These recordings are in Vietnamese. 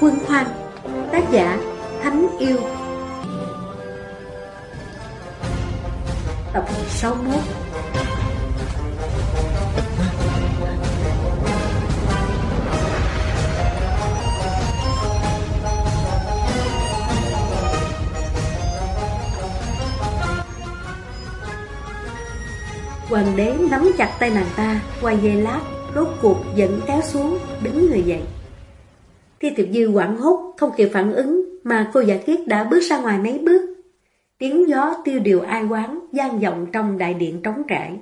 Quân Hoan Tác giả Thánh Yêu Tập 61 Hoàng đế nắm chặt tay nàng ta, quay dây lát, rốt cuộc dẫn kéo xuống, đứng người dậy. Thi tiệp dư quảng hốt, không kịp phản ứng, mà cô giả kiết đã bước ra ngoài mấy bước. Tiếng gió tiêu điều ai quán, gian vọng trong đại điện trống trải.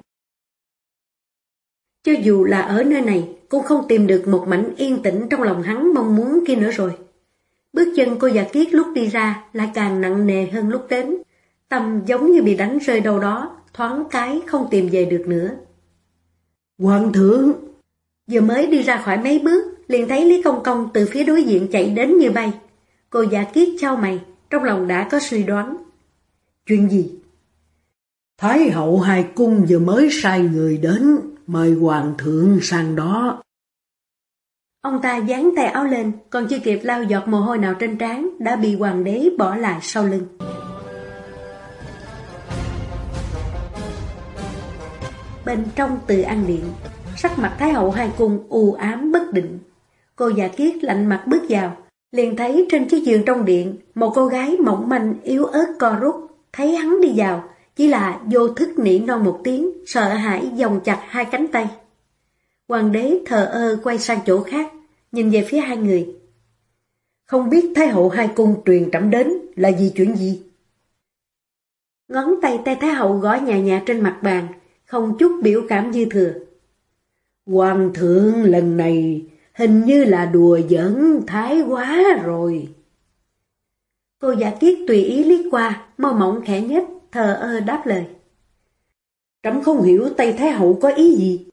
Cho dù là ở nơi này, cũng không tìm được một mảnh yên tĩnh trong lòng hắn mong muốn kia nữa rồi. Bước chân cô giả kiết lúc đi ra lại càng nặng nề hơn lúc đến. Tâm giống như bị đánh rơi đâu đó, thoáng cái không tìm về được nữa. Hoàng thượng! Vừa mới đi ra khỏi mấy bước, liền thấy Lý Công Công từ phía đối diện chạy đến như bay. Cô giả kiết trao mày, trong lòng đã có suy đoán. Chuyện gì? Thái hậu hai cung vừa mới sai người đến, mời hoàng thượng sang đó. Ông ta dán tay áo lên, còn chưa kịp lau giọt mồ hôi nào trên trán, đã bị hoàng đế bỏ lại sau lưng. Bên trong từ an điện, sắc mặt Thái hậu hai cung u ám bất định. Cô già kiết lạnh mặt bước vào, liền thấy trên chiếc giường trong điện, một cô gái mỏng manh yếu ớt co rút, thấy hắn đi vào, chỉ là vô thức nỉ non một tiếng, sợ hãi vòng chặt hai cánh tay. Hoàng đế thờ ơ quay sang chỗ khác, nhìn về phía hai người. Không biết Thái hậu hai cung truyền trẫm đến là gì chuyện gì? Ngón tay tay Thái hậu gõ nhà nhà trên mặt bàn, không chút biểu cảm dư thừa. Hoàng thượng lần này hình như là đùa giỡn thái quá rồi. Cô giả kiết tùy ý liếc qua, môi mỏng khẽ nhất, thờ ơ đáp lời. Trẫm không hiểu Tây Thái Hậu có ý gì.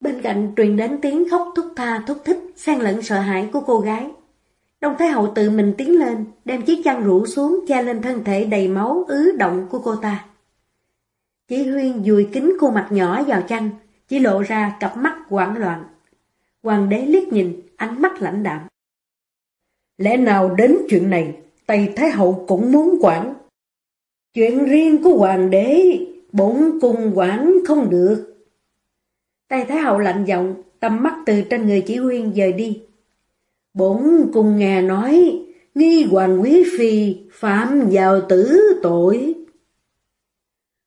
Bên cạnh truyền đến tiếng khóc thúc tha thúc thích, xen lẫn sợ hãi của cô gái. Đông Thái Hậu tự mình tiến lên, đem chiếc chăn rủ xuống che lên thân thể đầy máu ứ động của cô ta. Chỉ Huyên dùi kính khuôn mặt nhỏ vào chăn, chỉ lộ ra cặp mắt hoảng loạn. Hoàng đế liếc nhìn, ánh mắt lãnh đạm. Lẽ nào đến chuyện này, Tây Thái Hậu cũng muốn quản? Chuyện riêng của hoàng đế, bổn cung quản không được. Tây Thái Hậu lạnh giọng, tầm mắt từ trên người chỉ huyên dời đi. Bổn cung nghe nói, nghi hoàng quý phi phạm vào tử tội.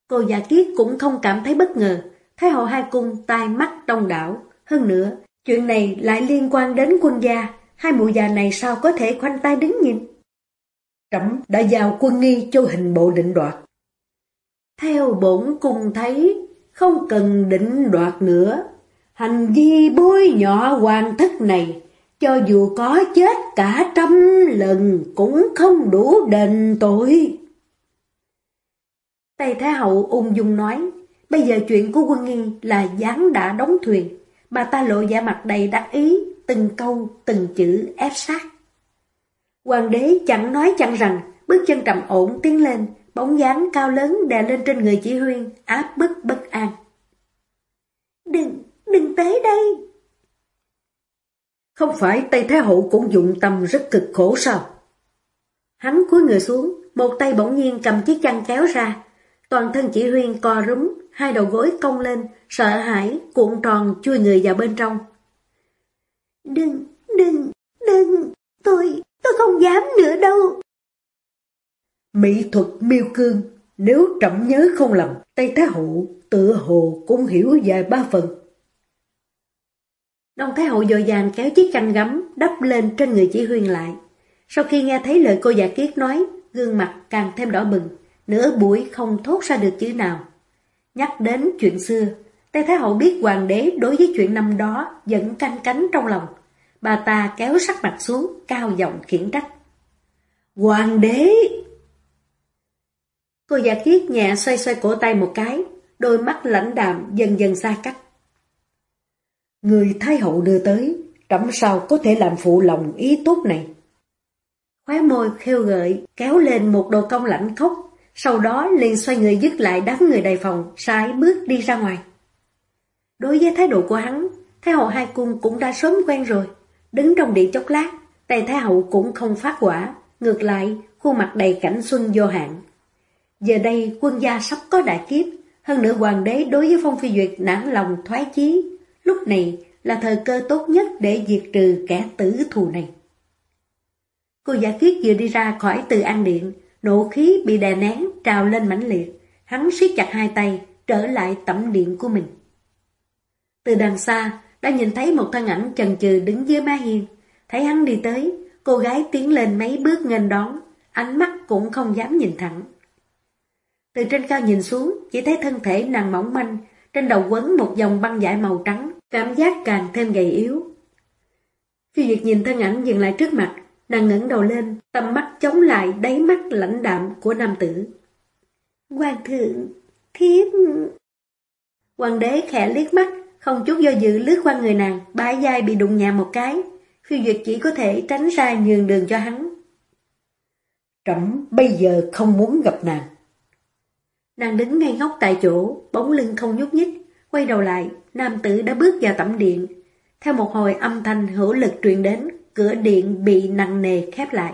Cô giả kiết cũng không cảm thấy bất ngờ, Thái hậu hai cung tai mắt đông đảo. Hơn nữa, chuyện này lại liên quan đến quân gia, hai mụ già này sao có thể khoanh tay đứng nhìn? Trẫm đã giao quân nghi cho hình bộ định đoạt. Theo bổn cung thấy, không cần định đoạt nữa. Hành vi bôi nhọ hoàng thất này, cho dù có chết cả trăm lần cũng không đủ đền tội. Tây Thái Hậu ung dung nói, bây giờ chuyện của quân nghi là gián đã đóng thuyền. Bà ta lộ giả mặt đầy đắc ý, từng câu, từng chữ ép sát. Hoàng đế chẳng nói chẳng rằng, bước chân trầm ổn tiến lên, bóng dáng cao lớn đè lên trên người chỉ huyên, áp bức bất an. Đừng, đừng tới đây! Không phải Tây Thái Hậu cũng dụng tâm rất cực khổ sao? Hắn cúi người xuống, một tay bỗng nhiên cầm chiếc chăn kéo ra, Toàn thân chỉ huyên co rúm, hai đầu gối cong lên, sợ hãi, cuộn tròn chui người vào bên trong. Đừng, đừng, đừng, tôi, tôi không dám nữa đâu. Mỹ thuật miêu cương, nếu trẫm nhớ không lầm, Tây Thái Hậu tựa hồ cũng hiểu vài ba phần. Đông Thái Hậu dội dàng kéo chiếc chăn gấm đắp lên trên người chỉ huyên lại. Sau khi nghe thấy lời cô giả kiết nói, gương mặt càng thêm đỏ bừng, nửa buổi không thốt ra được chữ nào. Nhắc đến chuyện xưa, Tây Thái Hậu biết hoàng đế đối với chuyện năm đó vẫn canh cánh trong lòng. Bà ta kéo sắc mặt xuống, cao giọng khiển trách. Hoàng đế! Cô giả kiết nhẹ xoay xoay cổ tay một cái, đôi mắt lãnh đạm dần dần xa cách. Người Thái Hậu đưa tới, trẫm sao có thể làm phụ lòng ý tốt này? Khóe môi khêu gợi, kéo lên một đồ công lạnh khóc, sau đó liền xoay người dứt lại đám người đầy phòng, sải bước đi ra ngoài. Đối với thái độ của hắn, Thái hậu hai cung cũng đã sớm quen rồi, đứng trong điện chốc lát, tay Thái Hậu cũng không phát quả, ngược lại, khuôn mặt đầy cảnh xuân vô hạn. Giờ đây quân gia sắp có đại kiếp, hơn nữa hoàng đế đối với Phong Phi Duyệt nản lòng thoái chí, lúc này là thời cơ tốt nhất để diệt trừ kẻ tử thù này. Cô giả kiết vừa đi ra khỏi từ an điện, nộ khí bị đè nén trào lên mãnh liệt, hắn siết chặt hai tay, trở lại tẩm điện của mình. Từ đằng xa, đã nhìn thấy một thân ảnh chần chừ đứng dưới mái hiên, thấy hắn đi tới, cô gái tiến lên mấy bước nghênh đón, ánh mắt cũng không dám nhìn thẳng. Từ trên cao nhìn xuống, chỉ thấy thân thể nàng mỏng manh, trên đầu quấn một dòng băng dải màu trắng, cảm giác càng thêm gầy yếu. Khi Duyệt nhìn thân ảnh dừng lại trước mặt, nàng ngẩng đầu lên, tầm mắt chống lại đáy mắt lãnh đạm của nam tử. Hoàng thượng, thiếp... Hoàng đế khẽ liếc mắt, không chút do dự lướt qua người nàng, bãi dai bị đụng nhẹ một cái. Phi Duyệt chỉ có thể tránh ra nhường đường cho hắn. Trẫm bây giờ không muốn gặp nàng. Nàng đứng ngay ngốc tại chỗ, bóng lưng không nhúc nhích, quay đầu lại, nam tử đã bước vào tẩm điện. Theo một hồi âm thanh hữu lực truyền đến, cửa điện bị nặng nề khép lại.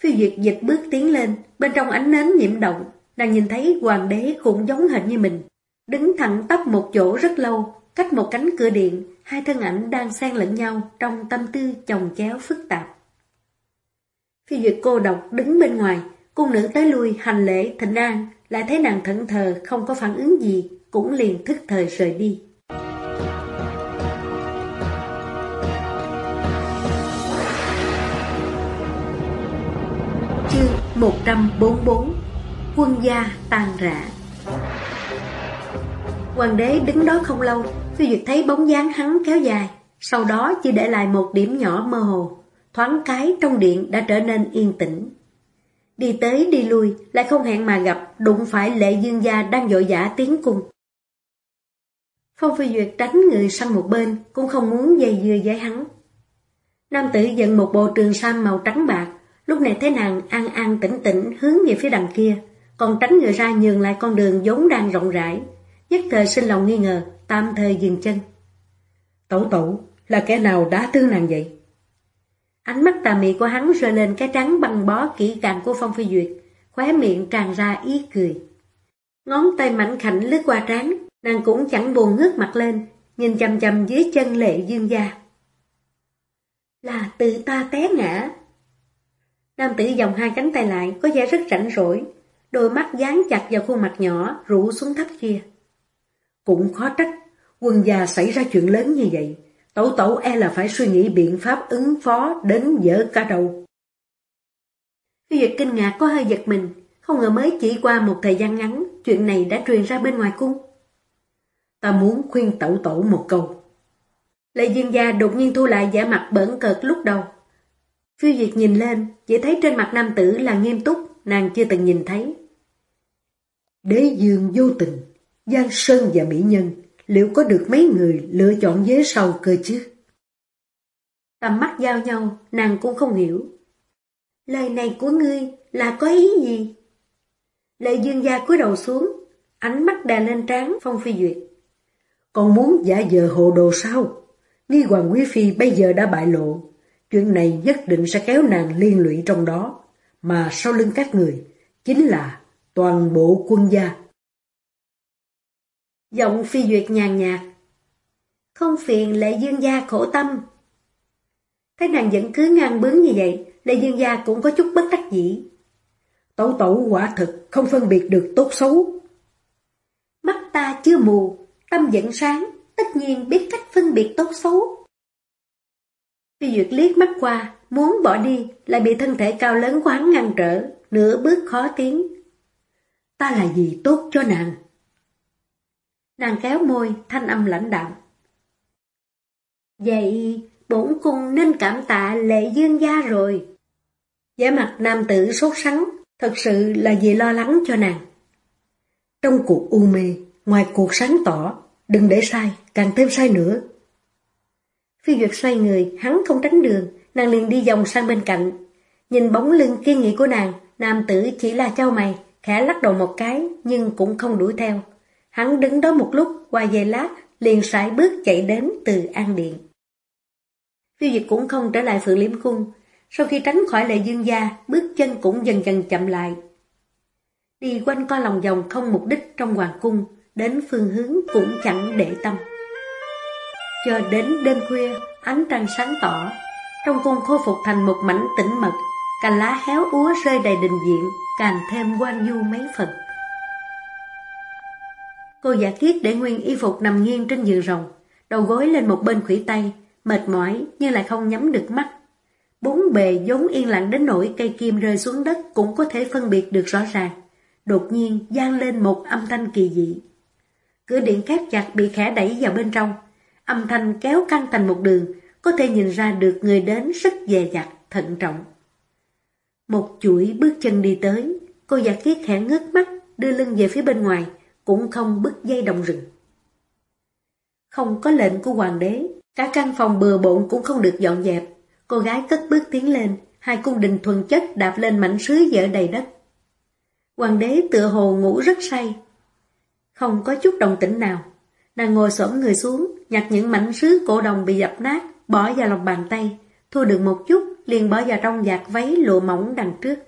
Phi Duyệt dịch bước tiến lên, bên trong ánh nến nhiễm động, nàng nhìn thấy hoàng đế cũng giống hệt như mình. Đứng thẳng tắp một chỗ rất lâu, cách một cánh cửa điện, hai thân ảnh đang xen lẫn nhau trong tâm tư chồng chéo phức tạp. Phi Duyệt cô độc đứng bên ngoài, cung nữ tới lui hành lễ thịnh an, lại thấy nàng thẫn thờ không có phản ứng gì, cũng liền thức thời rời đi. 144 Quân gia tan rã Hoàng đế đứng đó không lâu, Phi Duyệt thấy bóng dáng hắn kéo dài, sau đó chỉ để lại một điểm nhỏ mơ hồ, thoáng cái trong điện đã trở nên yên tĩnh. Đi tới đi lui, lại không hẹn mà gặp, đụng phải lệ dương gia đang dội dã tiến cung. Phong Phi Duyệt tránh người sang một bên, cũng không muốn dây dưa với hắn. Nam tử dẫn một bộ trường sam màu trắng bạc, lúc này thấy nàng an an tĩnh tĩnh hướng về phía đằng kia, còn tránh người ra nhường lại con đường vốn đang rộng rãi, nhất thời sinh lòng nghi ngờ, tạm thời dừng chân. Tẩu tẩu, là kẻ nào đã thương nàng vậy? Ánh mắt tà mị của hắn rơi lên cái trắng băng bó kỹ càng của Phong Phi Duyệt, khóe miệng tràn ra ý cười. Ngón tay mảnh khảnh lướt qua trán, nàng cũng chẳng buồn ngước mặt lên, nhìn chầm chầm dưới chân lệ dương gia. Là từ ta té ngã. Nam tử dòng hai cánh tay lại, có vẻ rất rảnh rỗi, đôi mắt dán chặt vào khuôn mặt nhỏ, rũ xuống thấp kia. Cũng khó trách, quân gia xảy ra chuyện lớn như vậy, Tẩu tẩu e là phải suy nghĩ biện pháp ứng phó đến dở cả đầu. Khi Duyệt kinh ngạc có hơi giật mình, không ngờ mới chỉ qua một thời gian ngắn, chuyện này đã truyền ra bên ngoài cung. Ta muốn khuyên tẩu tẩu một câu. Lệ dương gia đột nhiên thu lại giả mặt bẩn cợt lúc đầu. Phiêu Duyệt nhìn lên, chỉ thấy trên mặt nam tử là nghiêm túc, nàng chưa từng nhìn thấy. Đế dương vô tình, Giang Sơn và Mỹ Nhân liệu có được mấy người lựa chọn dế sau cơ chứ? Tầm mắt giao nhau, nàng cũng không hiểu. Lời này của ngươi là có ý gì? Lệ dương gia cúi đầu xuống, ánh mắt đè lên trán Phong Phi Duyệt. Còn muốn giả vờ hồ đồ sao? Nghi Hoàng Quý Phi bây giờ đã bại lộ, chuyện này nhất định sẽ kéo nàng liên lụy trong đó, mà sau lưng các người chính là toàn bộ quân gia. Giọng phi duyệt nhàn nhạt. Không phiền lệ dương gia khổ tâm. Thấy nàng vẫn cứ ngang bướng như vậy, lệ dương gia cũng có chút bất đắc dĩ. Tẩu tẩu quả thực không phân biệt được tốt xấu. Mắt ta chưa mù, tâm vẫn sáng, tất nhiên biết cách phân biệt tốt xấu. Phi Duyệt liếc mắt qua, muốn bỏ đi, lại bị thân thể cao lớn của hắn ngăn trở, nửa bước khó tiến. Ta là gì tốt cho nàng? Nàng kéo môi, thanh âm lãnh đạm. Vậy, bổn cung nên cảm tạ lệ dương gia rồi. Giả mặt nam tử sốt sắng, thật sự là vì lo lắng cho nàng. Trong cuộc u mê, ngoài cuộc sáng tỏ, đừng để sai, càng thêm sai nữa. Phi Duyệt xoay người, hắn không tránh đường, nàng liền đi vòng sang bên cạnh. Nhìn bóng lưng kiên nghị của nàng, nam tử chỉ là trao mày, khẽ lắc đầu một cái, nhưng cũng không đuổi theo. Hắn đứng đó một lúc, qua giây lát, liền sải bước chạy đến từ An Điện. Phi Duyệt cũng không trở lại Phượng Liễm Cung. sau khi tránh khỏi lệ dương gia, bước chân cũng dần dần chậm lại. Đi quanh co lòng vòng không mục đích trong hoàng cung, đến phương hướng cũng chẳng để tâm. Cho đến đêm khuya, ánh trăng sáng tỏ, trong cung khôi phục thành một mảnh tĩnh mật, cành lá héo úa rơi đầy đình diện, càng thêm quan du mấy phần. Cô giả kiết để nguyên y phục nằm nghiêng trên giường rồng, đầu gối lên một bên khủy tay, mệt mỏi nhưng lại không nhắm được mắt. Bốn bề giống yên lặng đến nỗi cây kim rơi xuống đất cũng có thể phân biệt được rõ ràng. Đột nhiên gian lên một âm thanh kỳ dị. Cửa điện khép chặt bị khẽ đẩy vào bên trong. Âm thanh kéo căng thành một đường, có thể nhìn ra được người đến rất dè dặt, thận trọng. Một chuỗi bước chân đi tới, cô giả kiết khẽ ngước mắt, đưa lưng về phía bên ngoài, cũng không bứt dây đồng rừng. Không có lệnh của hoàng đế, cả căn phòng bừa bộn cũng không được dọn dẹp. Cô gái cất bước tiến lên, hai cung đình thuần chất đạp lên mảnh sứ dở đầy đất. Hoàng đế tựa hồ ngủ rất say. Không có chút đồng tĩnh nào. Nàng ngồi xổm người xuống, nhặt những mảnh sứ cổ đồng bị dập nát, bỏ vào lòng bàn tay, thu được một chút, liền bỏ vào trong giạc váy lụa mỏng đằng trước.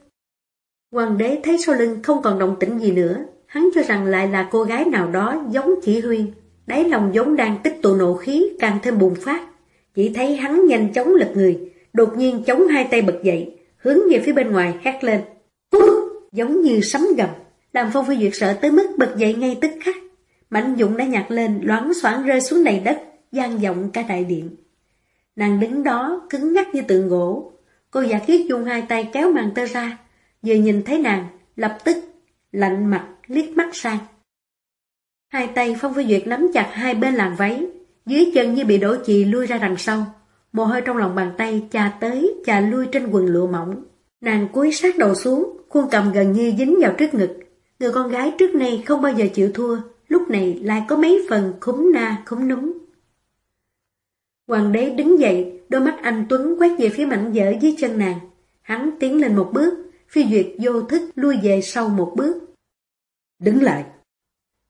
Hoàng đế thấy sau lưng không còn động tĩnh gì nữa, hắn cho rằng lại là cô gái nào đó giống chỉ huyên, đáy lòng giống đang tích tụ nộ khí càng thêm bùng phát. Chỉ thấy hắn nhanh chóng lật người, đột nhiên chống hai tay bật dậy, hướng về phía bên ngoài hét lên. Giống như sấm gầm, làm Phong Phi Duyệt sợ tới mức bật dậy ngay tức khắc. Mạnh dụng đã nhặt lên, loáng xoảng rơi xuống đầy đất, gian vọng cả đại điện. Nàng đứng đó, cứng ngắc như tượng gỗ. Cô giả khiết dùng hai tay kéo màn tơ ra, vừa nhìn thấy nàng, lập tức, lạnh mặt, liếc mắt sang. Hai tay Phong Phi Duyệt nắm chặt hai bên làn váy, dưới chân như bị đổ chì lui ra đằng sau. Mồ hôi trong lòng bàn tay chà tới, chà lui trên quần lụa mỏng. Nàng cúi sát đầu xuống, khuôn cầm gần như dính vào trước ngực. Người con gái trước nay không bao giờ chịu thua, lúc này lại có mấy phần khúng na khúng núng Hoàng đế đứng dậy, đôi mắt anh Tuấn quét về phía mảnh dở dưới chân nàng. Hắn tiến lên một bước, phi duyệt vô thức lui về sau một bước. Đứng lại.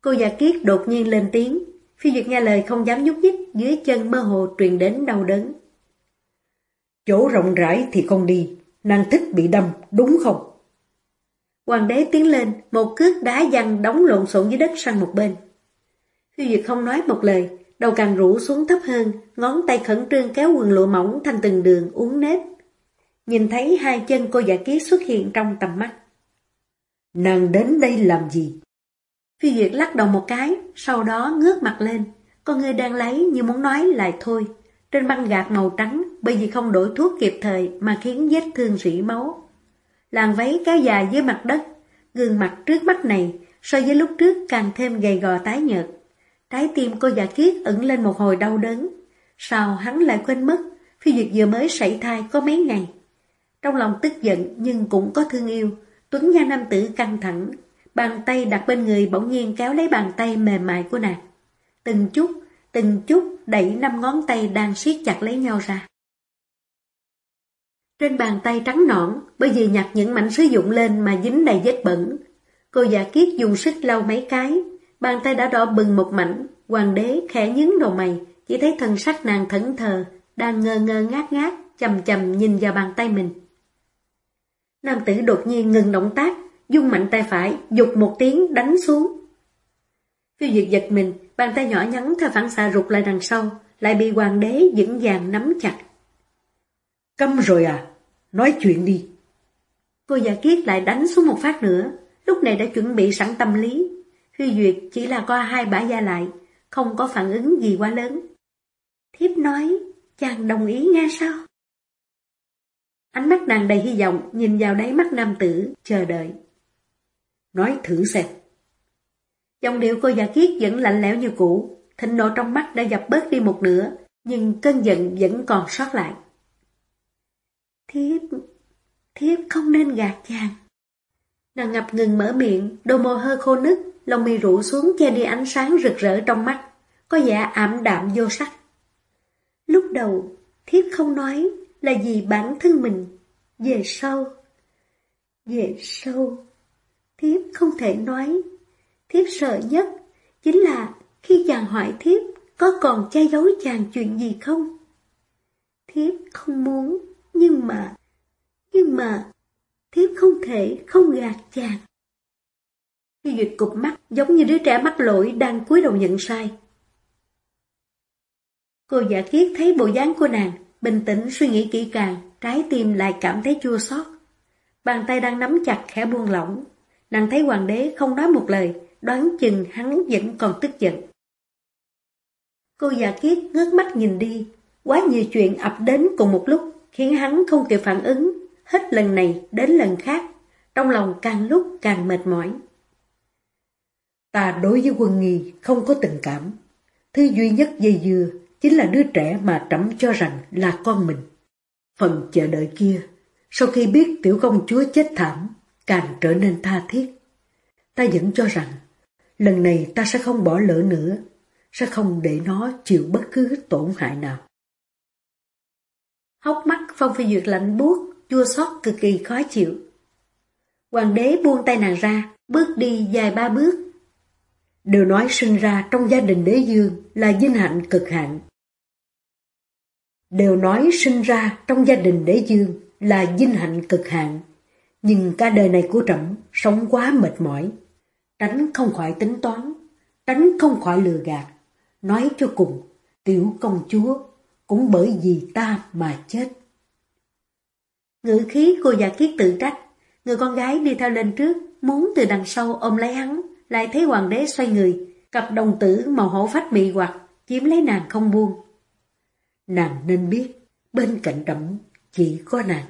Cô già kiết đột nhiên lên tiếng, phi duyệt nghe lời không dám nhúc nhích, dưới chân mơ hồ truyền đến đau đớn. Chỗ rộng rãi thì không đi, nàng thích bị đâm, đúng không? Hoàng đế tiến lên, một cước đá văng đóng lộn xộn dưới đất sang một bên. Phi Duyệt không nói một lời, đầu càng rũ xuống thấp hơn, ngón tay khẩn trương kéo quần lụa mỏng thành từng đường uốn nếp. Nhìn thấy hai chân cô giả ký xuất hiện trong tầm mắt. Nàng đến đây làm gì? Phi Duyệt lắc đầu một cái, sau đó ngước mặt lên. Con người đang lấy như muốn nói lại thôi. Trên băng gạc màu trắng, bởi vì không đổi thuốc kịp thời mà khiến vết thương rỉ máu. Làn váy kéo dài dưới mặt đất, gương mặt trước mắt này so với lúc trước càng thêm gầy gò tái nhợt. Trái tim cô giả kiết ẩn lên một hồi đau đớn. Sao hắn lại quên mất, phi duyệt vừa mới sảy thai có mấy ngày. Trong lòng tức giận nhưng cũng có thương yêu, Tuấn Nha Nam Tử căng thẳng, bàn tay đặt bên người bỗng nhiên kéo lấy bàn tay mềm mại của nàng. Từng chút, từng chút đẩy năm ngón tay đang siết chặt lấy nhau ra. Trên bàn tay trắng nõn, bởi vì nhặt những mảnh sử dụng lên mà dính đầy vết bẩn. Cô giả kiết dùng sức lau mấy cái, bàn tay đã đỏ bừng một mảnh, hoàng đế khẽ nhướng đầu mày, chỉ thấy thân sắc nàng thẫn thờ, đang ngơ ngơ ngát ngát, chầm chầm nhìn vào bàn tay mình. Nam tử đột nhiên ngừng động tác, dung mạnh tay phải, dục một tiếng đánh xuống. Phiêu diệt giật mình, bàn tay nhỏ nhắn theo phản xạ rụt lại đằng sau, lại bị hoàng đế vững vàng nắm chặt. Câm rồi à? Nói chuyện đi. Cô già kiết lại đánh xuống một phát nữa, lúc này đã chuẩn bị sẵn tâm lý. Huy Duyệt chỉ là qua hai bả da lại, không có phản ứng gì quá lớn. Thiếp nói, chàng đồng ý nghe sao? Ánh mắt nàng đầy hy vọng, nhìn vào đáy mắt nam tử, chờ đợi. Nói thử xem. Dòng điệu cô già kiết vẫn lạnh lẽo như cũ, thịnh nộ trong mắt đã dập bớt đi một nửa, nhưng cơn giận vẫn còn sót lại. Thiếp, thiếp không nên gạt chàng. Nàng ngập ngừng mở miệng, đôi môi hơi khô nứt, lông mi rũ xuống che đi ánh sáng rực rỡ trong mắt, có vẻ ảm đạm vô sắc. Lúc đầu, thiếp không nói là vì bản thân mình, về sau. Về sau, thiếp không thể nói. Thiếp sợ nhất chính là khi chàng hỏi thiếp có còn che giấu chàng chuyện gì không? Thiếp không muốn nhưng mà, Nhưng mà, thiếp không thể không gạt chàng. khi Duyệt cụp mắt giống như đứa trẻ mắc lỗi đang cúi đầu nhận sai. Cô giả kiết thấy bộ dáng của nàng, bình tĩnh suy nghĩ kỹ càng, trái tim lại cảm thấy chua xót. Bàn tay đang nắm chặt khẽ buông lỏng. Nàng thấy hoàng đế không nói một lời, đoán chừng hắn vẫn còn tức giận. Cô già kiết ngước mắt nhìn đi, quá nhiều chuyện ập đến cùng một lúc, khiến hắn không kịp phản ứng, hết lần này đến lần khác, trong lòng càng lúc càng mệt mỏi. Ta đối với quân nghi không có tình cảm, thứ duy nhất dây dưa chính là đứa trẻ mà trẫm cho rằng là con mình. Phần chờ đợi kia, sau khi biết tiểu công chúa chết thảm, càng trở nên tha thiết. Ta vẫn cho rằng, lần này ta sẽ không bỏ lỡ nữa, sẽ không để nó chịu bất cứ tổn hại nào. Hốc mắt Phong Phi Duyệt lạnh buốt, chua xót cực kỳ khó chịu. Hoàng đế buông tay nàng ra, bước đi dài ba bước. Đều nói sinh ra trong gia đình đế dương là vinh hạnh cực hạn. Đều nói sinh ra trong gia đình đế dương là vinh hạnh cực hạn. Nhưng cả đời này của trẫm sống quá mệt mỏi. Tránh không khỏi tính toán, tránh không khỏi lừa gạt. Nói cho cùng, tiểu công chúa cũng bởi vì ta mà chết. Ngữ khí cô già dạ kiết tự trách, người con gái đi theo lên trước, muốn từ đằng sau ôm lấy hắn, lại thấy hoàng đế xoay người, cặp đồng tử màu hổ phách mị hoặc, chiếm lấy nàng không buông. Nàng nên biết, bên cạnh trẫm chỉ có nàng.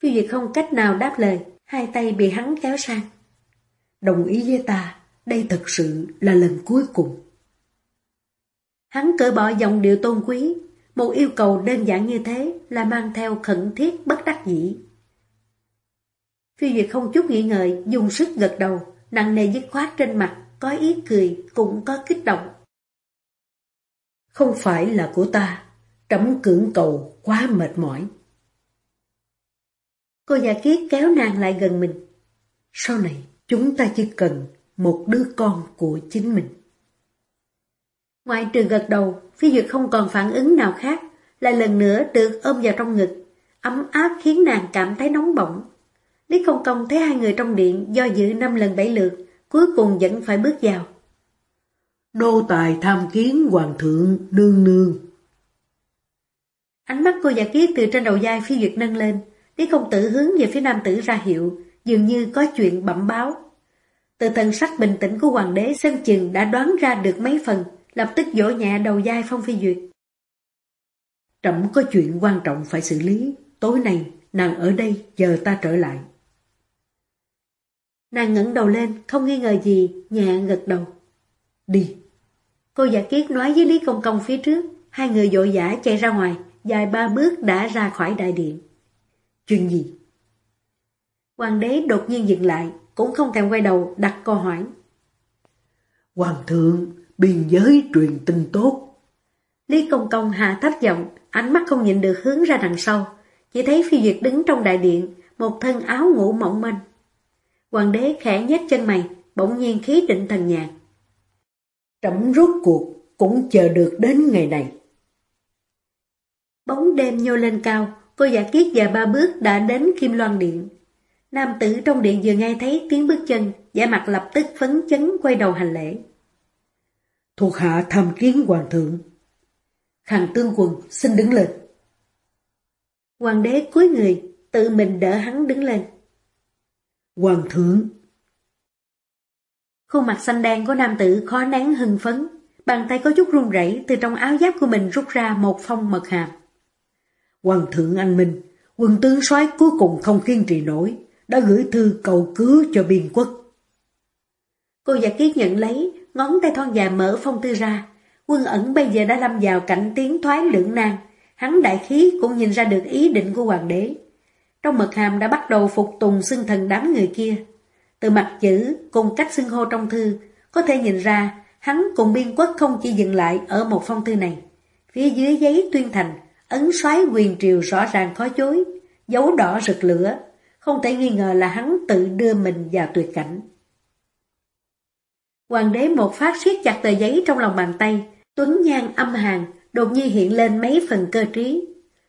Phi Duyệt không cách nào đáp lời, hai tay bị hắn kéo sang. Đồng ý với ta, đây thật sự là lần cuối cùng. Hắn cởi bỏ giọng điệu tôn quý, một yêu cầu đơn giản như thế là mang theo khẩn thiết bất đắc dĩ. Phi Duyệt không chút nghĩ ngợi, dùng sức gật đầu, nặng nề dứt khoát trên mặt, có ý cười, cũng có kích động. Không phải là của ta, trẫm cưỡng cầu quá mệt mỏi. Cô già kiết kéo nàng lại gần mình. Sau này, chúng ta chỉ cần một đứa con của chính mình. Ngoại trừ gật đầu, phi duyệt không còn phản ứng nào khác, lại lần nữa được ôm vào trong ngực, ấm áp khiến nàng cảm thấy nóng bỏng. Lý Công Công thấy hai người trong điện do dự năm lần bảy lượt, cuối cùng vẫn phải bước vào. Nô tài tham kiến hoàng thượng nương nương. Ánh mắt cô giả kiết từ trên đầu vai phi duyệt nâng lên, Lý công tử hướng về phía nam tử ra hiệu, dường như có chuyện bẩm báo. Từ thần sắc bình tĩnh của hoàng đế xem chừng đã đoán ra được mấy phần, lập tức dỗ nhẹ đầu dai Phong Phi Duyệt. Trẫm có chuyện quan trọng phải xử lý, tối nay nàng ở đây chờ ta trở lại. Nàng ngẩng đầu lên, không nghi ngờ gì, nhẹ gật đầu. Đi. Cô giả kiết nói với Lý Công Công phía trước, hai người vội dã chạy ra ngoài, dài ba bước đã ra khỏi đại điện. Chuyện gì? Hoàng đế đột nhiên dừng lại, cũng không thèm quay đầu đặt câu hỏi. Hoàng thượng, biên giới truyền tin tốt. Lý Công Công hạ thấp giọng, ánh mắt không nhìn được hướng ra đằng sau, chỉ thấy Phi Duyệt đứng trong đại điện, một thân áo ngủ mỏng manh. Hoàng đế khẽ nhếch chân mày, bỗng nhiên khí định thần nhàn. Trẫm rốt cuộc cũng chờ được đến ngày này. Bóng đêm nhô lên cao, cô giả kiết và ba bước đã đến Kim Loan Điện. Nam tử trong điện vừa nghe thấy tiếng bước chân, giả mặt lập tức phấn chấn quay đầu hành lễ. Thuộc hạ tham kiến hoàng thượng. Hàng tương quân xin đứng lên. Hoàng đế cúi người, tự mình đỡ hắn đứng lên. Hoàng thượng. Khuôn mặt xanh đen của nam tử khó nén hưng phấn, bàn tay có chút run rẩy từ trong áo giáp của mình rút ra một phong mật hàm. Hoàng thượng anh Minh, quân tướng soái cuối cùng không kiên trì nổi, đã gửi thư cầu cứu cho biên quốc. Cô giả kiết nhận lấy, ngón tay thon dài mở phong thư ra. Quân ẩn bây giờ đã lâm vào cảnh tiến thoái lưỡng nan. Hắn đại khí cũng nhìn ra được ý định của hoàng đế. Trong mật hàm đã bắt đầu phục tùng xưng thần đám người kia. Từ mặt chữ cùng cách xưng hô trong thư, có thể nhìn ra hắn cùng biên quốc không chỉ dừng lại ở một phong thư này. Phía dưới giấy tuyên thành, ấn xoáy quyền triều rõ ràng khó chối, dấu đỏ rực lửa, không thể nghi ngờ là hắn tự đưa mình vào tuyệt cảnh. Hoàng đế một phát siết chặt tờ giấy trong lòng bàn tay, tuấn nhan âm hàn, đột nhiên hiện lên mấy phần cơ trí.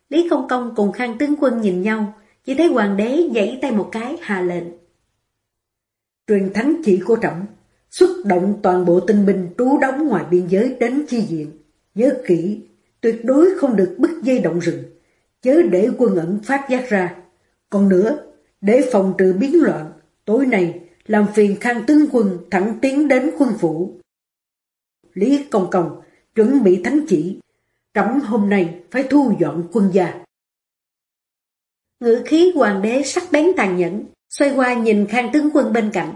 Lý Công Công cùng Khang Tướng Quân nhìn nhau, chỉ thấy hoàng đế giãy tay một cái hạ lệnh. Truyền thánh chỉ của trọng, xuất động toàn bộ tinh binh trú đóng ngoài biên giới đến chi diện. Nhớ kỹ, tuyệt đối không được bứt dây động rừng, chớ để quân ẩn phát giác ra. Còn nữa, để phòng trừ biến loạn, tối nay làm phiền khang tướng quân thẳng tiến đến quân phủ. Lý Công Công chuẩn bị thánh chỉ, trẫm hôm nay phải thu dọn quân gia. Ngữ khí hoàng đế sắc bén tàn nhẫn, xoay qua nhìn khang tướng quân bên cạnh.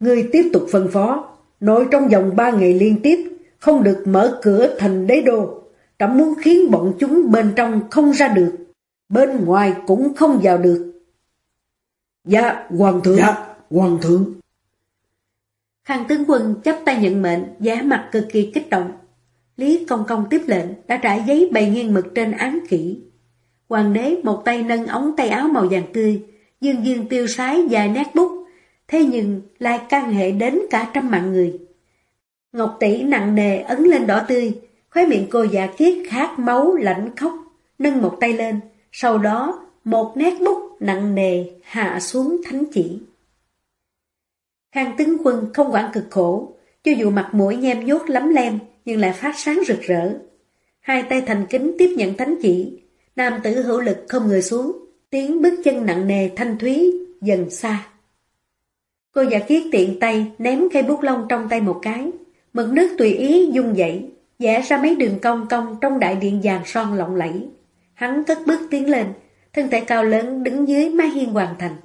người tiếp tục phân phó, nội trong vòng ba ngày liên tiếp, không được mở cửa thành đế đô. Trẫm muốn khiến bọn chúng bên trong không ra được, bên ngoài cũng không vào được. Dạ, hoàng thượng. Dạ, Quan thượng. Khang tướng quân chấp tay nhận mệnh, giá mặt cực kỳ kích động. Lý Công Công tiếp lệnh, đã trải giấy bày nghiêng mực trên án kỹ. Hoàng đế một tay nâng ống tay áo màu vàng tươi, dương dương tiêu sái dài nét bút, thế nhưng lại can hệ đến cả trăm mạng người. Ngọc tỷ nặng nề ấn lên đỏ tươi, khóe miệng cô già kiết khát máu lạnh khóc, nâng một tay lên, sau đó một nét bút nặng nề hạ xuống thánh chỉ. Khang tướng quân không quản cực khổ, cho dù mặt mũi nhem nhốt lắm lem nhưng lại phát sáng rực rỡ. Hai tay thành kính tiếp nhận thánh chỉ, nam tử hữu lực không người xuống, tiếng bước chân nặng nề thanh thúy dần xa. Cô giả kiết tiện tay ném cây bút lông trong tay một cái, mực nước tùy ý dung dậy, vẽ ra mấy đường cong cong trong đại điện vàng son lộng lẫy. Hắn cất bước tiến lên, thân thể cao lớn đứng dưới mái hiên hoàng thành.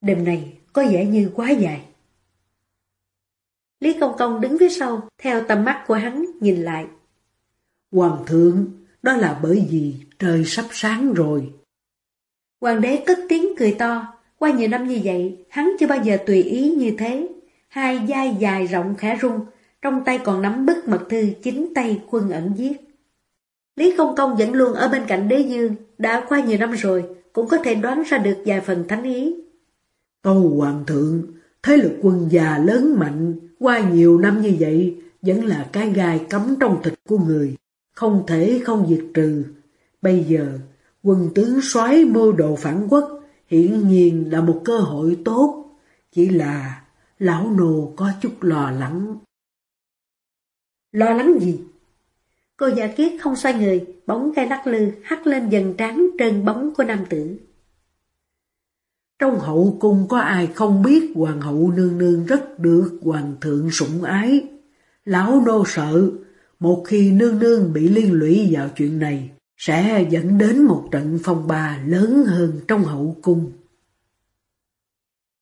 Đêm này có vẻ như quá dài. Lý Công Công đứng phía sau, theo tầm mắt của hắn nhìn lại. Hoàng thượng, đó là bởi vì trời sắp sáng rồi. Hoàng đế cất tiếng cười to, qua nhiều năm như vậy, hắn chưa bao giờ tùy ý như thế. Hai vai dài rộng khẽ rung, trong tay còn nắm bức mật thư chính tay quân ẩn viết. Lý Công Công vẫn luôn ở bên cạnh đế dương, đã qua nhiều năm rồi, cũng có thể đoán ra được vài phần thánh ý. Tâu Hoàng thượng, thế lực quân già lớn mạnh, qua nhiều năm như vậy, vẫn là cái gai cắm trong thịt của người, không thể không diệt trừ. Bây giờ, quân tướng soái mưu đồ phản quốc, hiển nhiên là một cơ hội tốt, chỉ là lão nô có chút lo lắng. Lo lắng gì? Cô giả kiết không xoay người, bóng cây lắc lư hắt lên dần trán trơn bóng của nam tử. Trong hậu cung có ai không biết hoàng hậu nương nương rất được hoàng thượng sủng ái. Lão nô sợ, một khi nương nương bị liên lụy vào chuyện này, sẽ dẫn đến một trận phong ba lớn hơn trong hậu cung.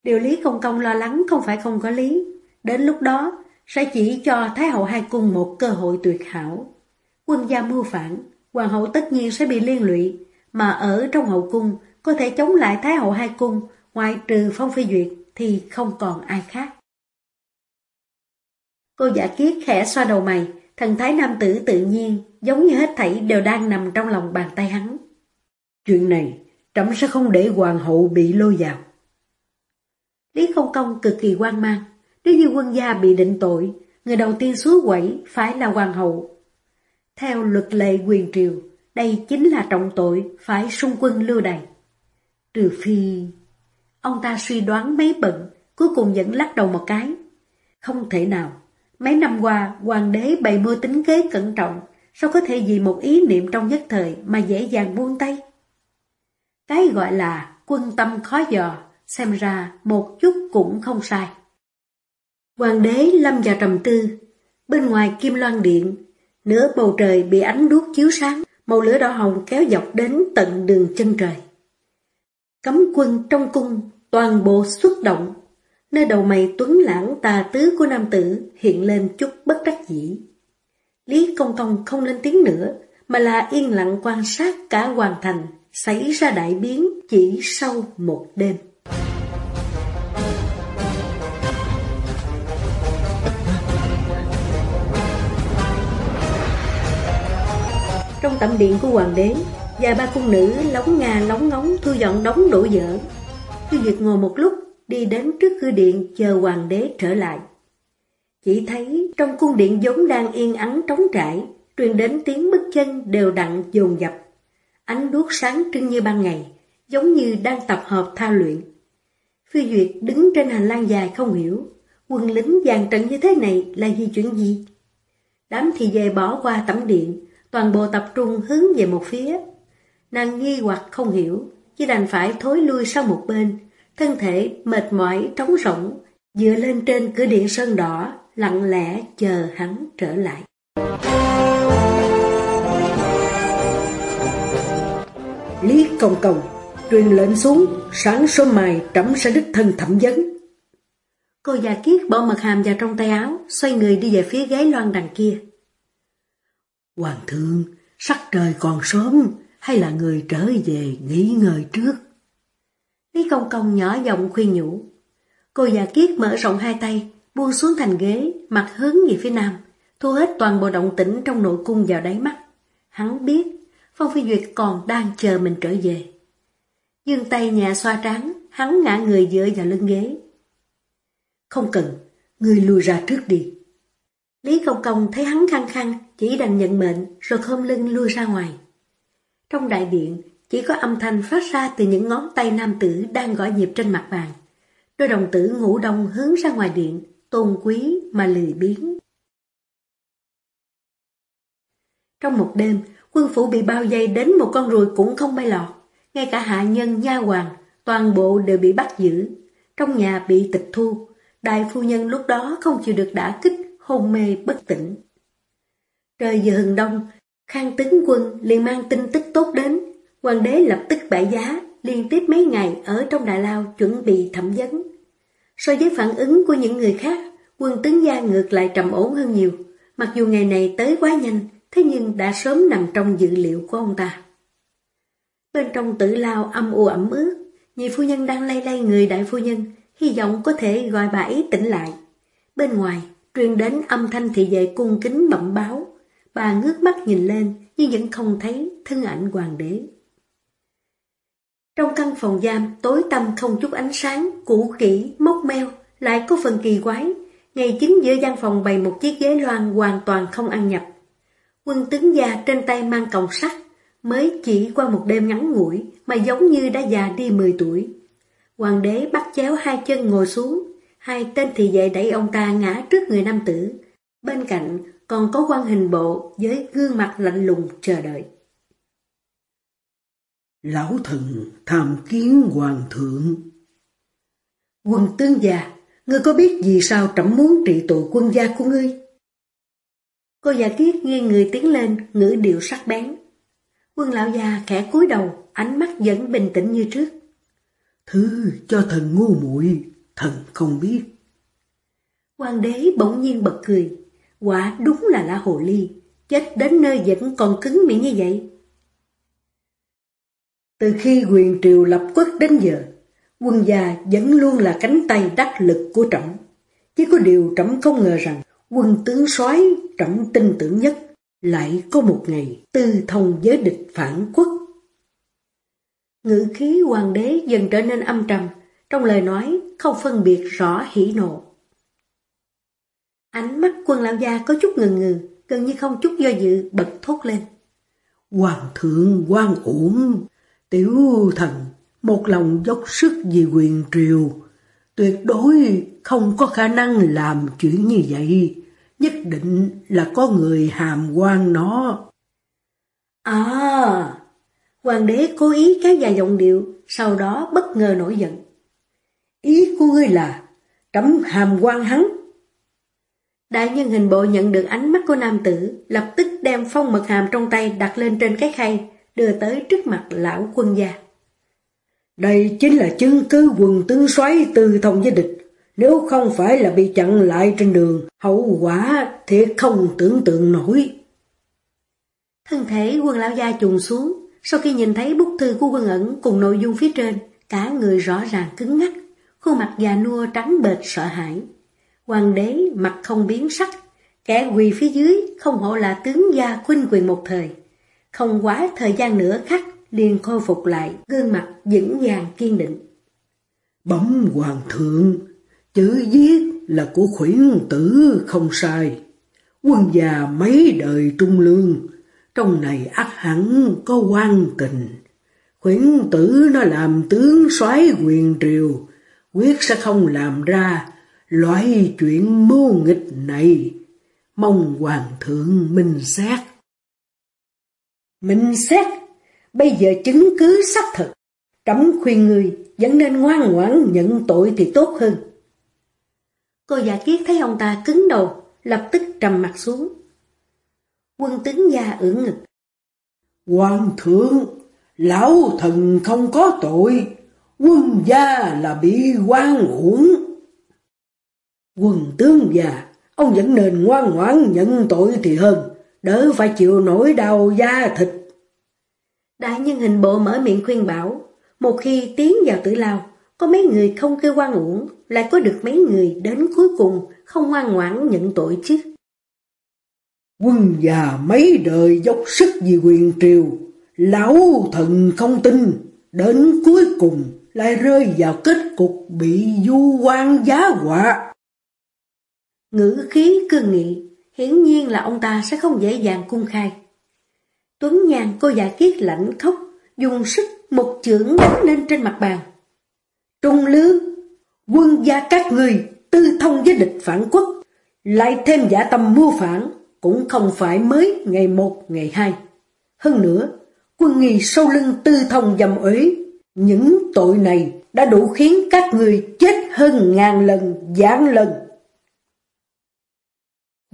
Điều Lý Công Công lo lắng không phải không có lý. Đến lúc đó, sẽ chỉ cho Thái hậu hai cung một cơ hội tuyệt hảo. Quân gia mưu phản, hoàng hậu tất nhiên sẽ bị liên lụy, mà ở trong hậu cung có thể chống lại Thái hậu hai cung, ngoài trừ Phong Phi Duyệt thì không còn ai khác. Cô giả kiết khẽ xoa đầu mày, thần thái nam tử tự nhiên, giống như hết thảy đều đang nằm trong lòng bàn tay hắn. Chuyện này, trẫm sẽ không để hoàng hậu bị lôi vào. Lý Không Công cực kỳ quan mang, nếu như quân gia bị định tội, người đầu tiên xuống quẩy phải là hoàng hậu. Theo luật lệ quyền triều, đây chính là trọng tội phải xung quân lưu đày. Trừ phi... Ông ta suy đoán mấy bận, cuối cùng vẫn lắc đầu một cái. Không thể nào, mấy năm qua hoàng đế bày mưu tính kế cẩn trọng, sao có thể vì một ý niệm trong nhất thời mà dễ dàng buông tay? Cái gọi là quân tâm khó dò, xem ra một chút cũng không sai. Hoàng đế lâm vào trầm tư, bên ngoài kim loan điện, nửa bầu trời bị ánh đuốc chiếu sáng, màu lửa đỏ hồng kéo dọc đến tận đường chân trời. Cấm quân trong cung, toàn bộ xuất động, nơi đầu mày tuấn lãng tà tứ của nam tử hiện lên chút bất đắc dĩ. Lý Công Công không lên tiếng nữa, mà là yên lặng quan sát cả hoàn thành, xảy ra đại biến chỉ sau một đêm. Trong tẩm điện của hoàng đế, và ba cung nữ lóng ngà lóng ngóng thu dọn đóng đổ dở. Tiêu Duyệt ngồi một lúc, đi đến trước cửa điện chờ hoàng đế trở lại. Chỉ thấy trong cung điện giống đang yên ắng trống trải, truyền đến tiếng bước chân đều đặn dồn dập. Ánh đuốc sáng trưng như ban ngày, giống như đang tập hợp thao luyện. Phi Duyệt đứng trên hành lang dài không hiểu, quân lính dàn trận như thế này là gì chuyện gì? Đám thì về bỏ qua tẩm điện, toàn bộ tập trung hướng về một phía. Nàng nghi hoặc không hiểu, chỉ đành phải thối lui sang một bên, thân thể mệt mỏi trống rỗng, dựa lên trên cửa điện sơn đỏ, lặng lẽ chờ hắn trở lại. Lý Công Công truyền lệnh xuống, sáng sớm mai trẫm sẽ đích thân thẩm vấn. Cô già kiết bỏ mật hàm vào trong tay áo, xoay người đi về phía ghế loan đằng kia. Hoàng thượng, sắc trời còn sớm, hay là người trở về nghỉ ngơi trước? Lý Công Công nhỏ giọng khuyên nhủ. Cô già kiết mở rộng hai tay, buông xuống thành ghế, mặt hướng về phía nam, thu hết toàn bộ động tĩnh trong nội cung vào đáy mắt. Hắn biết, Phong Phi Duyệt còn đang chờ mình trở về. Dương tay nhà xoa trắng, hắn ngã người dựa vào lưng ghế. Không cần, người lùi ra trước đi. Lý Công Công thấy hắn khăng khăng, chỉ đành nhận mệnh rồi khom lưng lui ra ngoài. Trong đại điện, chỉ có âm thanh phát ra từ những ngón tay nam tử đang gõ nhịp trên mặt bàn. Đôi đồng tử ngủ đông hướng ra ngoài điện, tôn quý mà lười biếng. Trong một đêm, quân phủ bị bao vây đến một con ruồi cũng không bay lọt. Ngay cả hạ nhân, nha hoàng, toàn bộ đều bị bắt giữ. Trong nhà bị tịch thu. Đại phu nhân lúc đó không chịu được đả kích, hôn mê bất tỉnh. Trời giờ hừng đông, khang tướng quân liền mang tin tức tốt đến. Hoàng đế lập tức bãi giá, liên tiếp mấy ngày ở trong đại lao chuẩn bị thẩm vấn. So với phản ứng của những người khác, quân tướng gia ngược lại trầm ổn hơn nhiều. Mặc dù ngày này tới quá nhanh, thế nhưng đã sớm nằm trong dự liệu của ông ta. Bên trong tử lao âm u ẩm ướt, nhị phu nhân đang lay lay người đại phu nhân, hy vọng có thể gọi bà ấy tỉnh lại. Bên ngoài, truyền đến âm thanh thị vệ cung kính bẩm báo. Bà ngước mắt nhìn lên, nhưng vẫn không thấy thân ảnh hoàng đế. Trong căn phòng giam, tối tăm không chút ánh sáng, cũ kỹ, mốc meo, lại có phần kỳ quái. ngày chính giữa gian phòng bày một chiếc ghế loan hoàn toàn không ăn nhập. Quân tướng già trên tay mang còng sắt, mới chỉ qua một đêm ngắn ngủi mà giống như đã già đi 10 tuổi. Hoàng đế bắt chéo hai chân ngồi xuống, hai tên thị vệ đẩy ông ta ngã trước người nam tử. Bên cạnh còn có quan hình bộ với gương mặt lạnh lùng chờ đợi. Lão thần tham kiến hoàng thượng. Quân tướng già, ngươi có biết vì sao trẫm muốn trị tội quân gia của ngươi? Cô già kiết nghiêng người tiến lên, ngữ điệu sắc bén. Quân lão già khẽ cúi đầu, ánh mắt vẫn bình tĩnh như trước. Thứ cho thần ngu muội thần không biết. Hoàng đế bỗng nhiên bật cười, quả đúng là lá hồ ly, chết đến nơi vẫn còn cứng miệng như vậy. Từ khi quyền triều lập quốc đến giờ, quân gia vẫn luôn là cánh tay đắc lực của trọng. Chỉ có điều trọng không ngờ rằng quân tướng soái trọng tin tưởng nhất lại có một ngày tư thông với địch phản quốc. Ngữ khí hoàng đế dần trở nên âm trầm, trong lời nói không phân biệt rõ hỉ nộ. Ánh mắt quân lão gia có chút ngừng ngừ, gần như không chút do dự bật thốt lên. Hoàng thượng quan ổn, tiểu thần một lòng dốc sức vì quyền triều, tuyệt đối không có khả năng làm chuyện như vậy, nhất định là có người hàm quan nó. À, hoàng đế cố ý kéo dài giọng điệu, sau đó bất ngờ nổi giận. Ý của ngươi là cấm hàm quan hắn. Đại nhân hình bộ nhận được ánh mắt của nam tử, lập tức đem phong mật hàm trong tay đặt lên trên cái khay, đưa tới trước mặt lão quân gia. Đây chính là chứng cứ quần tướng xoáy từ thông với địch. Nếu không phải là bị chặn lại trên đường, hậu quả thiệt không tưởng tượng nổi. Thân thể quân lão gia trùng xuống, sau khi nhìn thấy bức thư của quân ẩn cùng nội dung phía trên, cả người rõ ràng cứng ngắc, khuôn mặt già nua trắng bệch sợ hãi. Hoàng đế mặt không biến sắc, kẻ quỳ phía dưới không hộ là tướng gia khuynh quyền một thời. Không quá thời gian nữa khắc liền khôi phục lại gương mặt vững vàng kiên định. Bấm hoàng thượng, chữ viết là của khuyển tử không sai. Quân già mấy đời trung lương, trong này ắt hẳn có quan tình. Khuyển tử nó làm tướng soái quyền triều, quyết sẽ không làm ra loại chuyện mưu nghịch này. Mong hoàng thượng minh xét. Minh xét, bây giờ chứng cứ xác thực. Trẫm khuyên người vẫn nên ngoan ngoãn nhận tội thì tốt hơn. Cô già kiết thấy ông ta cứng đầu, lập tức trầm mặt xuống. Quân tướng gia ưỡn ngực. Hoàng thượng, lão thần không có tội, quân gia là bị quan uổng. Quân tướng già, ông vẫn nên ngoan ngoãn nhận tội thì hơn, đỡ phải chịu nỗi đau da thịt. Đại nhân hình bộ mở miệng khuyên bảo, một khi tiến vào tử lao, có mấy người không kêu quan uổng, lại có được mấy người đến cuối cùng không ngoan ngoãn nhận tội chứ. Quân già mấy đời dốc sức vì quyền triều, lão thần không tin, đến cuối cùng lại rơi vào kết cục bị du quan giá họa. Ngữ khí cương nghị, hiển nhiên là ông ta sẽ không dễ dàng cung khai. Tuấn Nhàn cô giả kiết lạnh khóc, dùng sức một chưởng đánh lên trên mặt bàn. Trung lương, quân gia các người tư thông với địch phản quốc, lại thêm giả tâm mưu phản, cũng không phải mới ngày một, ngày hai. Hơn nữa, quân nghi sâu lưng tư thông dầm uế, những tội này đã đủ khiến các người chết hơn ngàn lần, giảng lần.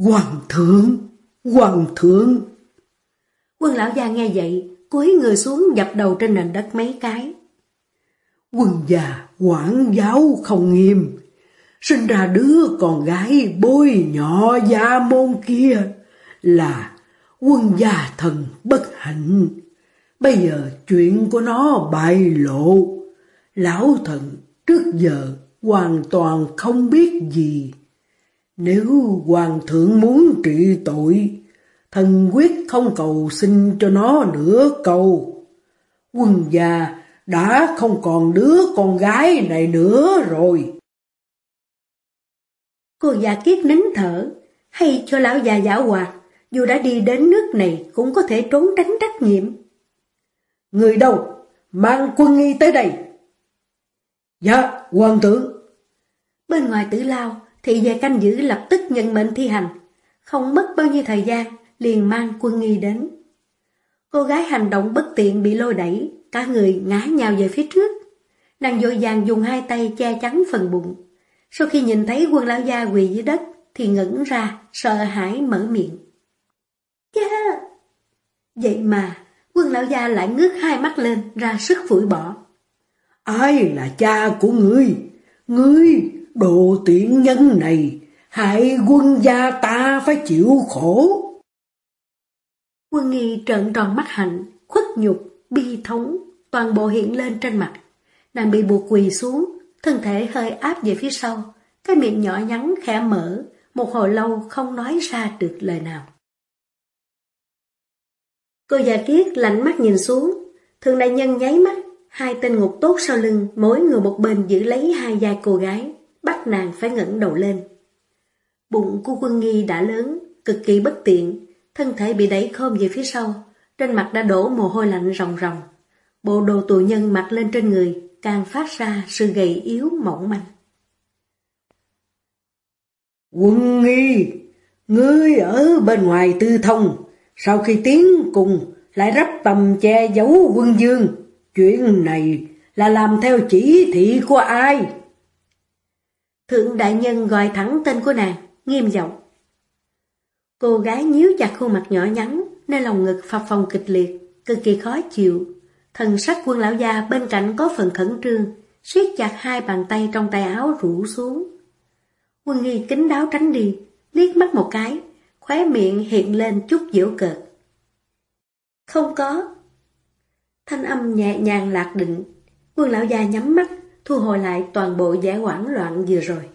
Hoàng thượng, hoàng thượng. Quân lão gia nghe vậy, cúi người xuống dập đầu trên nền đất mấy cái. Quân già quản giáo không nghiêm, sinh ra đứa con gái bôi nhỏ gia môn kia là quân gia thần bất hạnh. Bây giờ chuyện của nó bại lộ, lão thần trước giờ hoàn toàn không biết gì. Nếu hoàng thượng muốn trị tội, thần quyết không cầu xin cho nó nữa cầu. Quân gia đã không còn đứa con gái này nữa rồi. Cô già kiết nín thở, hay cho lão già giả hoạt, dù đã đi đến nước này cũng có thể trốn tránh trách nhiệm. Người đâu? Mang quân nghi tới đây. Dạ, hoàng tử. Bên ngoài tử lao, thị vệ canh giữ lập tức nhận mệnh thi hành. Không mất bao nhiêu thời gian, liền mang quân nghi đến. Cô gái hành động bất tiện bị lôi đẩy, cả người ngã nhào về phía trước. Nàng dội vàng dùng hai tay che chắn phần bụng. Sau khi nhìn thấy quân lão gia quỳ dưới đất, thì ngẩn ra, sợ hãi mở miệng. Cha! Vậy mà, quân lão gia lại ngước hai mắt lên, ra sức phủi bỏ. Ai là cha của ngươi? Ngươi, đồ tiện nhân này, hại quân gia ta phải chịu khổ. Quân nghi trợn tròn mắt hạnh, khuất nhục, bi thống, toàn bộ hiện lên trên mặt. Nàng bị buộc quỳ xuống, thân thể hơi áp về phía sau, cái miệng nhỏ nhắn khẽ mở, một hồi lâu không nói ra được lời nào. Cô già kiết lạnh mắt nhìn xuống, thường đại nhân nháy mắt, hai tên ngục tốt sau lưng, mỗi người một bên giữ lấy hai vai cô gái, bắt nàng phải ngẩng đầu lên. Bụng của quân nghi đã lớn, cực kỳ bất tiện, thân thể bị đẩy khom về phía sau, trên mặt đã đổ mồ hôi lạnh ròng ròng. Bộ đồ tù nhân mặc lên trên người, càng phát ra sự gầy yếu mỏng manh. Quân nghi, ngươi ở bên ngoài tư thông, sau khi tiến cùng lại rắp tầm che giấu quân dương. Chuyện này là làm theo chỉ thị của ai? Thượng đại nhân gọi thẳng tên của nàng, nghiêm giọng. Cô gái nhíu chặt khuôn mặt nhỏ nhắn, nơi lòng ngực phập phồng kịch liệt, cực kỳ khó chịu. Thần sắc quân lão gia bên cạnh có phần khẩn trương, siết chặt hai bàn tay trong tay áo rủ xuống. Quân nghi kính đáo tránh đi, liếc mắt một cái, khóe miệng hiện lên chút dễu cợt. Không có. Thanh âm nhẹ nhàng lạc định, quân lão già nhắm mắt, thu hồi lại toàn bộ vẻ hoảng loạn vừa rồi.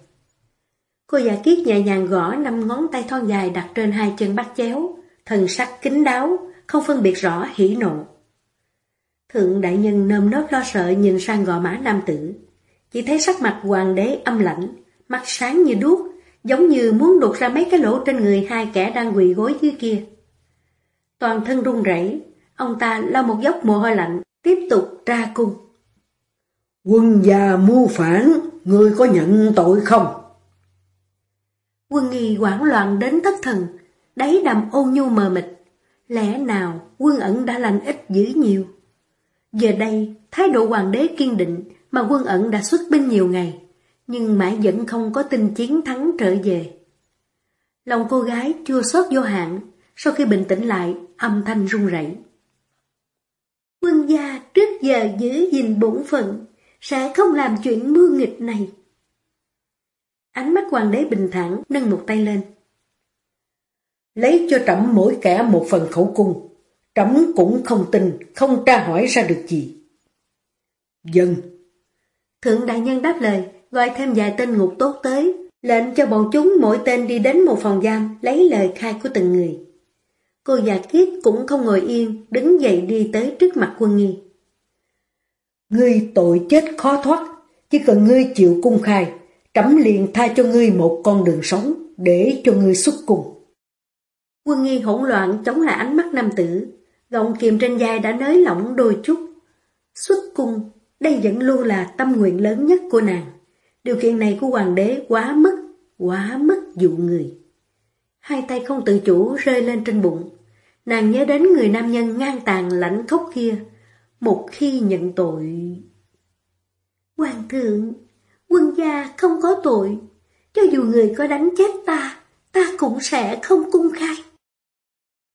Cô già kiết nhẹ nhàng gõ năm ngón tay thon dài đặt trên hai chân bắt chéo, thần sắc kính đáo, không phân biệt rõ hỉ nộ. Thượng đại nhân nơm nớp lo sợ nhìn sang gò má nam tử, chỉ thấy sắc mặt hoàng đế âm lạnh, mắt sáng như đuốc, giống như muốn đục ra mấy cái lỗ trên người hai kẻ đang quỳ gối dưới kia. Toàn thân run rẩy, ông ta lau một dốc mồ hôi lạnh, tiếp tục ra cung. Quân gia mưu phản, ngươi có nhận tội không? Quân nghi hoảng loạn đến thất thần, đáy đầm ôn nhu mờ mịt. Lẽ nào quân ẩn đã lành ít dữ nhiều? Giờ đây, thái độ hoàng đế kiên định mà quân ẩn đã xuất binh nhiều ngày, nhưng mãi vẫn không có tin chiến thắng trở về. Lòng cô gái chưa xót vô hạn, sau khi bình tĩnh lại, âm thanh run rẩy. Quân gia trước giờ giữ gìn bổn phận, sẽ không làm chuyện mưu nghịch này. Ánh mắt hoàng đế bình thản nâng một tay lên. Lấy cho trẫm mỗi kẻ một phần khẩu cung, trẫm cũng không tin, không tra hỏi ra được gì. Dân. Thượng đại nhân đáp lời, gọi thêm vài tên ngục tốt tới, lệnh cho bọn chúng mỗi tên đi đến một phòng giam lấy lời khai của từng người. Cô già kiết cũng không ngồi yên, đứng dậy đi tới trước mặt quân nghi. Ngươi tội chết khó thoát, chỉ cần ngươi chịu cung khai, trẫm liền tha cho ngươi một con đường sống để cho ngươi xuất cung. Quân nghi hỗn loạn chống lại ánh mắt nam tử, gọng kiềm trên vai đã nới lỏng đôi chút. Xuất cung, đây vẫn luôn là tâm nguyện lớn nhất của nàng. Điều kiện này của hoàng đế quá mức, quá mức dụ người. Hai tay không tự chủ rơi lên trên bụng. Nàng nhớ đến người nam nhân ngang tàn lãnh khốc kia. Một khi nhận tội... Hoàng thượng, quân gia không có tội. Cho dù người có đánh chết ta, ta cũng sẽ không cung khai.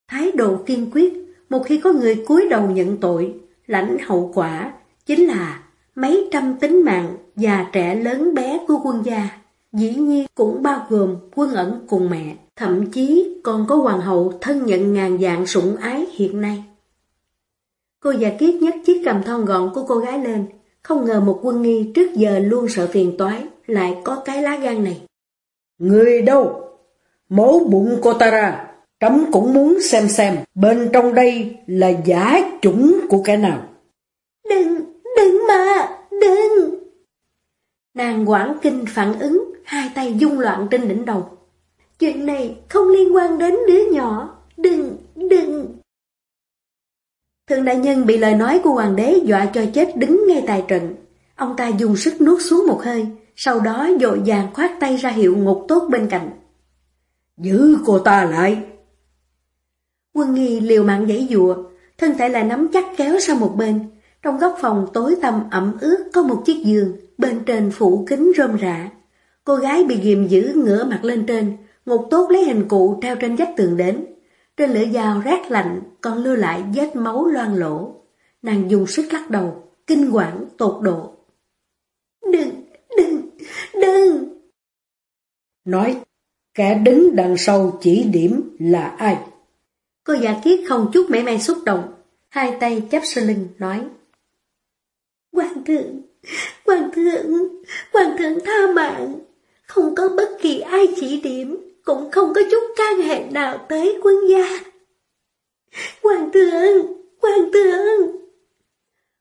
Thái độ kiên quyết, một khi có người cúi đầu nhận tội, lãnh hậu quả, chính là mấy trăm tính mạng già trẻ lớn bé của quân gia. Dĩ nhiên cũng bao gồm quân ẩn cùng mẹ, thậm chí còn có hoàng hậu thân nhận ngàn dạng sủng ái hiện nay. Cô già kiết nhấc chiếc cầm thon gọn của cô gái lên, không ngờ một quân nghi trước giờ luôn sợ phiền toái, lại có cái lá gan này. Người đâu? Mổ bụng cô ta ra, trẫm cũng muốn xem xem bên trong đây là giả chủng của cái nào. Đừng, đừng mà, đừng. Nàng quảng kinh phản ứng, hai tay dung loạn trên đỉnh đầu. Chuyện này không liên quan đến đứa nhỏ, đừng, đừng. Thượng đại nhân bị lời nói của hoàng đế dọa cho chết đứng ngay tại trận. Ông ta dùng sức nuốt xuống một hơi, sau đó dội vàng khoát tay ra hiệu ngục tốt bên cạnh. Giữ cô ta lại. Quân nghi liều mạng giãy dụa, thân thể lại nắm chắc kéo sang một bên. Trong góc phòng tối tăm ẩm ướt có một chiếc giường, bên trên phủ kính rơm rạ. Cô gái bị ghim giữ ngửa mặt lên trên, ngục tốt lấy hình cụ treo trên vách tường đến. Trên lưỡi dao rát lạnh còn lưu lại vết máu loang lỗ. Nàng dùng sức lắc đầu, kinh quản tột độ. Đừng, đừng, đừng. Nói, kẻ đứng đằng sau chỉ điểm là ai? Cô giả kiết không chút mẻ may xúc động, hai tay chắp sau lưng nói. Hoàng thượng, hoàng thượng, hoàng thượng tha mạng, không có bất kỳ ai chỉ điểm, cũng không có chút can hệ nào tới quân gia. Hoàng thượng, hoàng thượng.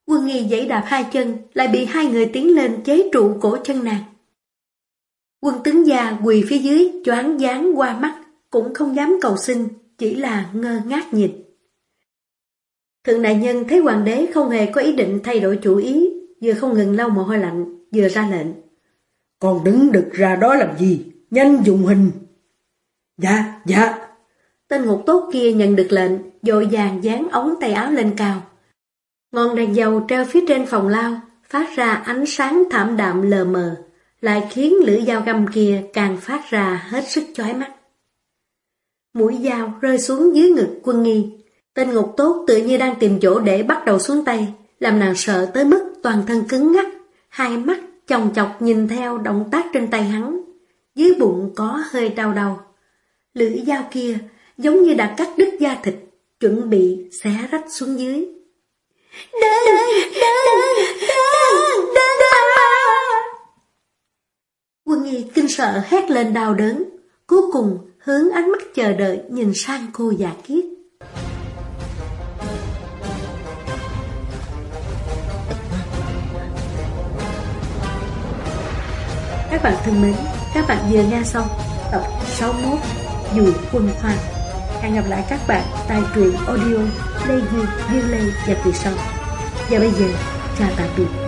Quân nghi giãy đạp hai chân, lại bị hai người tiến lên chế trụ cổ chân nàng. Quân tướng già quỳ phía dưới, choáng dáng qua mắt, cũng không dám cầu xin, chỉ là ngơ ngác nhìn. Thượng đại nhân thấy hoàng đế không hề có ý định thay đổi chủ ý, vừa không ngừng lau mồ hôi lạnh, vừa ra lệnh. Còn đứng đực ra đó làm gì? Nhanh dùng hình. Dạ, dạ. Tên ngục tốt kia nhận được lệnh, dội vàng dán ống tay áo lên cao. Ngọn đèn dầu treo phía trên phòng lao, phát ra ánh sáng thảm đạm lờ mờ, lại khiến lưỡi dao găm kia càng phát ra hết sức chói mắt. Mũi dao rơi xuống dưới ngực quân nghi. Tên ngục tốt tự như đang tìm chỗ để bắt đầu xuống tay, làm nàng sợ tới mức toàn thân cứng ngắc, hai mắt chồng chọc nhìn theo động tác trên tay hắn. Dưới bụng có hơi đau đầu. Lưỡi dao kia giống như đã cắt đứt da thịt, chuẩn bị xé rách xuống dưới. Đừng! Đừng! Đừng! Đừng! Đừng! Quân y kinh sợ hét lên đau đớn, cuối cùng hướng ánh mắt chờ đợi nhìn sang cô già kiết. Các bạn thân mến, Các bạn vừa nghe xong tập 61 dù quân hoa Hẹn gặp lại các bạn tại truyện audio Lê Duyên, Duyên Lê và kỳ sau Và bây giờ, chào tạm biệt.